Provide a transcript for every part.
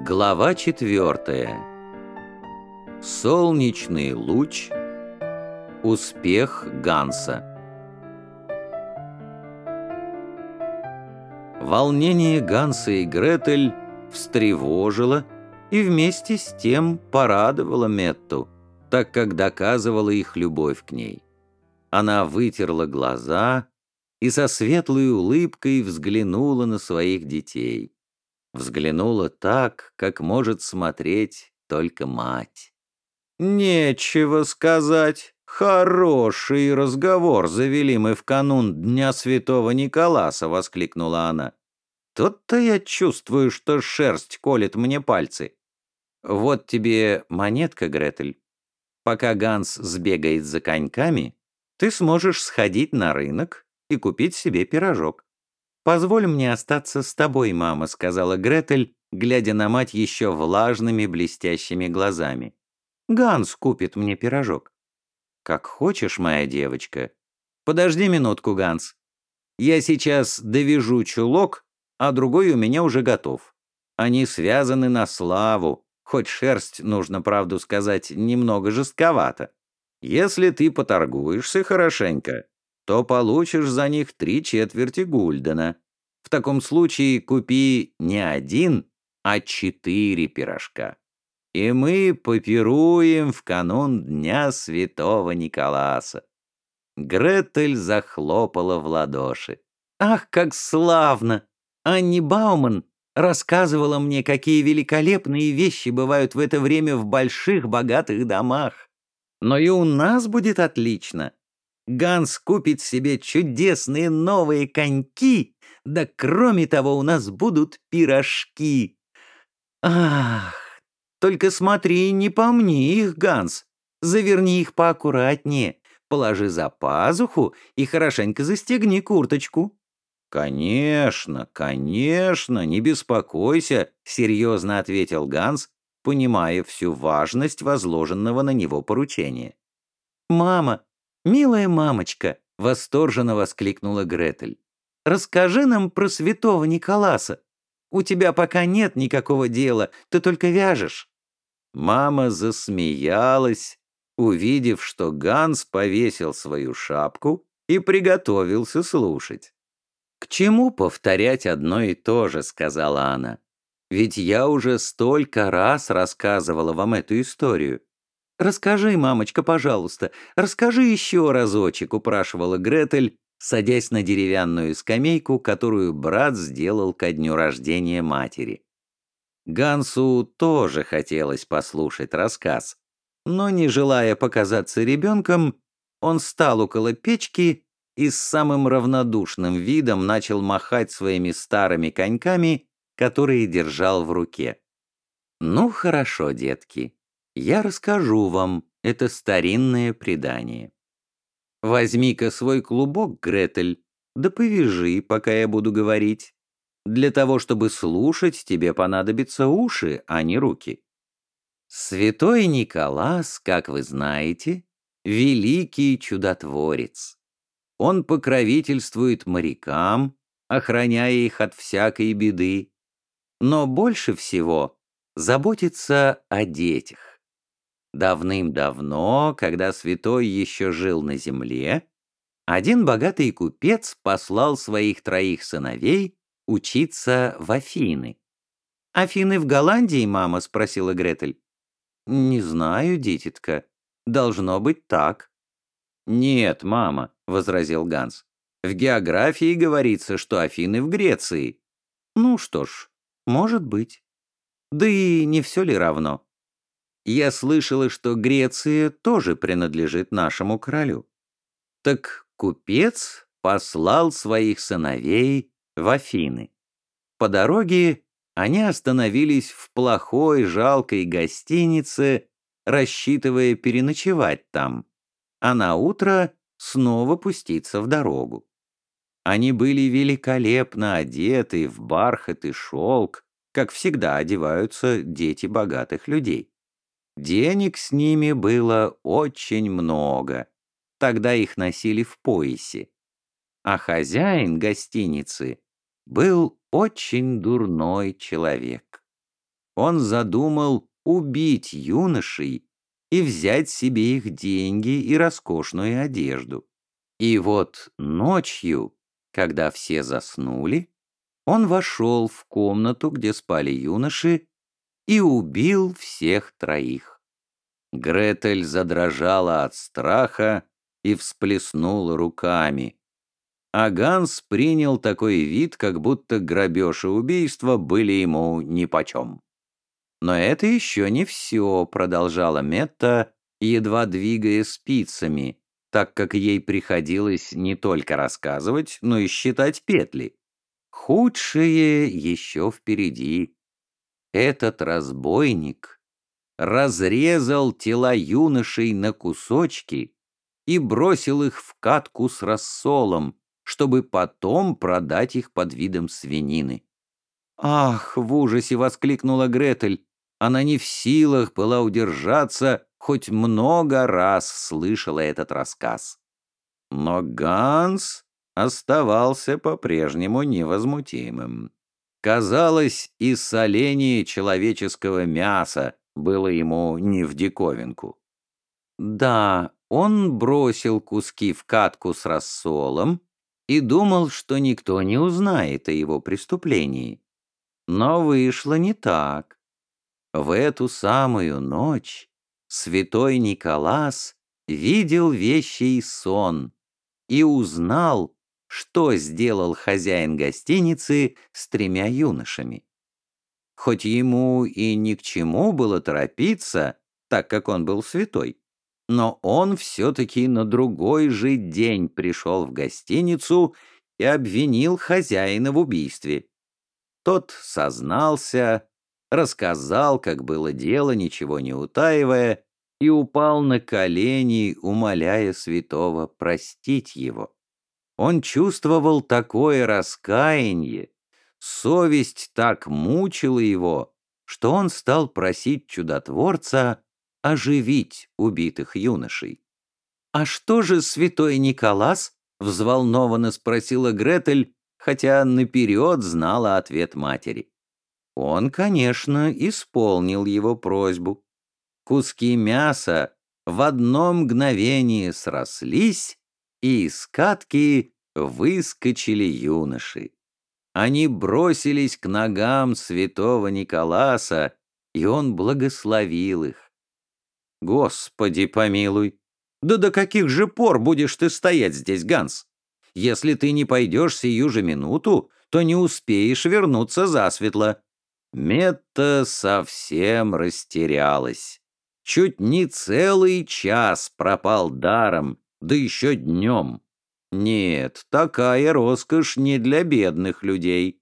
Глава четвертая. Солнечный луч. Успех Ганса. Волнение Ганса и Гретель встревожило и вместе с тем порадовало Метту, так как доказывала их любовь к ней. Она вытерла глаза и со светлой улыбкой взглянула на своих детей взглянула так, как может смотреть только мать. «Нечего сказать. Хороший разговор завели мы в канун Дня Святого Николаса», — воскликнула она. «Тут-то я чувствую, что шерсть колет мне пальцы. Вот тебе монетка, Гретель. Пока Ганс сбегает за коньками, ты сможешь сходить на рынок и купить себе пирожок. «Позволь мне остаться с тобой, мама», — сказала Гретель, глядя на мать еще влажными блестящими глазами. «Ганс купит мне пирожок». «Как хочешь, моя девочка. Подожди минутку, Ганс. Я сейчас довяжу чулок, а другой у меня уже готов. Они связаны на славу, хоть шерсть, нужно правду сказать, немного жестковата. Если ты поторгуешься хорошенько, то получишь за них три четверти гульдена. В таком случае купи не один, а четыре пирожка. И мы попируем в канун Дня Святого Николаса. Гретель захлопала в ладоши. «Ах, как славно! Анни Бауман рассказывала мне, какие великолепные вещи бывают в это время в больших богатых домах. Но и у нас будет отлично. Ганс купит себе чудесные новые коньки, да кроме того у нас будут пирожки. Ах, только смотри, не помни их, Ганс. Заверни их поаккуратнее, положи за пазуху и хорошенько застегни курточку. «Конечно, конечно, не беспокойся», — серьезно ответил Ганс, понимая всю важность возложенного на него поручения. «Мама, «Милая мамочка!» — восторженно воскликнула Гретель. «Расскажи нам про святого Николаса. У тебя пока нет никакого дела, ты только вяжешь». Мама засмеялась, увидев, что Ганс повесил свою шапку и приготовился слушать. «К чему повторять одно и то же?» — сказала она. «Ведь я уже столько раз рассказывала вам эту историю. «Расскажи, мамочка, пожалуйста, расскажи еще разочек», — упрашивала Гретель, садясь на деревянную скамейку, которую брат сделал ко дню рождения матери. Гансу тоже хотелось послушать рассказ, но, не желая показаться ребенком, он стал около печки и с самым равнодушным видом начал махать своими старыми коньками, которые держал в руке. «Ну, хорошо, детки, я расскажу вам это старинное предание. Возьми-ка свой клубок, Гретель, да повяжи, пока я буду говорить. Для того, чтобы слушать, тебе понадобятся уши, а не руки. Святой Николас, как вы знаете, великий чудотворец. Он покровительствует морякам, охраняя их от всякой беды, но больше всего заботится о детях. Давным-давно, когда святой еще жил на земле, один богатый купец послал своих троих сыновей учиться в Афины. «Афины в Голландии, мама?» — спросила Гретель. «Не знаю, дитятка. Должно быть так». «Нет, мама», — возразил Ганс. «В географии говорится, что Афины в Греции». «Ну что ж, может быть. Да и не все ли равно?» Я слышала, что Греция тоже принадлежит нашему королю. Так купец послал своих сыновей в Афины. По дороге они остановились в плохой, жалкой гостинице, рассчитывая переночевать там, а на утро снова пуститься в дорогу. Они были великолепно одеты в бархат и шелк, как всегда одеваются дети богатых людей. Денег с ними было очень много. Тогда их носили в поясе. А хозяин гостиницы был очень дурной человек. он задумал убить юношей и взять себе их деньги и роскошную одежду. И вот ночью, когда все заснули, он вошел в комнату, где спали юноши, и убил всех троих. Гретель задрожала от страха и всплеснула руками. А Ганс принял такой вид, как будто грабеж и убийство были ему нипочем. «Но это еще не все», — продолжала Метта, едва двигая спицами, так как ей приходилось не только рассказывать, но и считать петли. Худшее еще впереди. Этот разбойник разрезал тела юношей на кусочки и бросил их в катку с рассолом, чтобы потом продать их под видом свинины. «Ах!» — в ужасе воскликнула Гретель. Она не в силах была удержаться, хоть много раз слышала этот рассказ. Но Ганс оставался по-прежнему невозмутимым. Казалось, и соление человеческого мяса было ему не в диковинку. Да, он бросил куски в катку с рассолом и думал, что никто не узнает о его преступлении. Но вышло не так. В эту самую ночь святой Николас видел вещий сон и узнал, что сделал хозяин гостиницы с тремя юношами. Хоть ему и ни к чему было торопиться, так как он был святой, но он все-таки на другой же день пришел в гостиницу и обвинил хозяина в убийстве. Тот сознался, рассказал, как было дело, ничего не утаивая, и упал на колени, умоляя святого простить его. Он чувствовал такое раскаяние, совесть так мучила его, что он стал просить чудотворца оживить убитых юношей. «А что же святой Николас?» — взволнованно спросила Гретель, хотя наперед знала ответ матери. Он, конечно, исполнил его просьбу. Куски мяса в одно мгновение срослись, и из катки выскочили юноши. Они бросились к ногам святого Николаса, и он благословил их. «Господи помилуй! Да до каких же пор будешь ты стоять здесь, Ганс? Если ты не пойдешь сию же минуту, то не успеешь вернуться засветло. Метта совсем растерялась. Чуть не целый час пропал даром, да еще днем. Нет, такая роскошь не для бедных людей.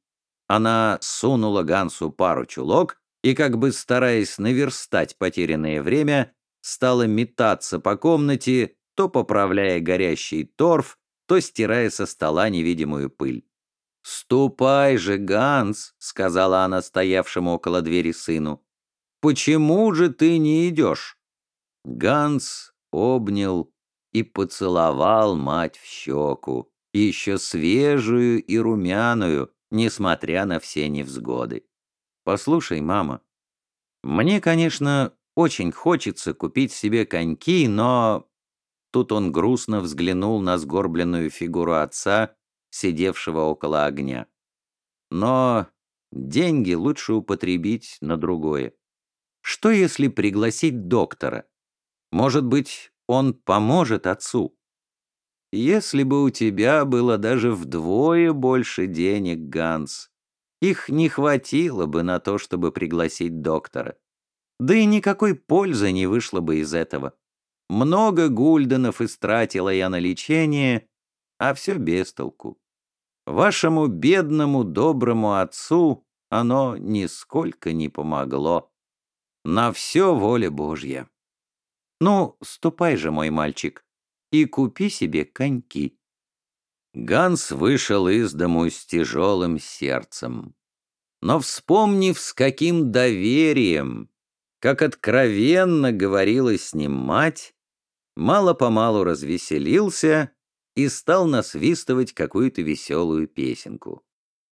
Она сунула Гансу пару чулок и, как бы стараясь наверстать потерянное время, стала метаться по комнате, то поправляя горящий торф, то стирая со стола невидимую пыль. «Ступай же, Ганс», — сказала она стоявшему около двери сыну. «Почему же ты не идешь?» Ганс обнял и поцеловал мать в щеку, еще свежую и румяную, несмотря на все невзгоды. «Послушай, мама, мне, конечно, очень хочется купить себе коньки, но...» Тут он грустно взглянул на сгорбленную фигуру отца сидевшего около огня. Но деньги лучше употребить на другое. Что если пригласить доктора? Может быть, он поможет отцу? Если бы у тебя было даже вдвое больше денег, Ганс, их не хватило бы на то, чтобы пригласить доктора. Да и никакой пользы не вышло бы из этого. Много гульденов истратила я на лечение, а все без толку. Вашему бедному доброму отцу оно нисколько не помогло. На все воля Божья. Ну, ступай же, мой мальчик, и купи себе коньки. Ганс вышел из дому с тяжелым сердцем. Но вспомнив, с каким доверием, как откровенно говорила с ним мать, мало-помалу развеселился и стал насвистывать какую-то веселую песенку.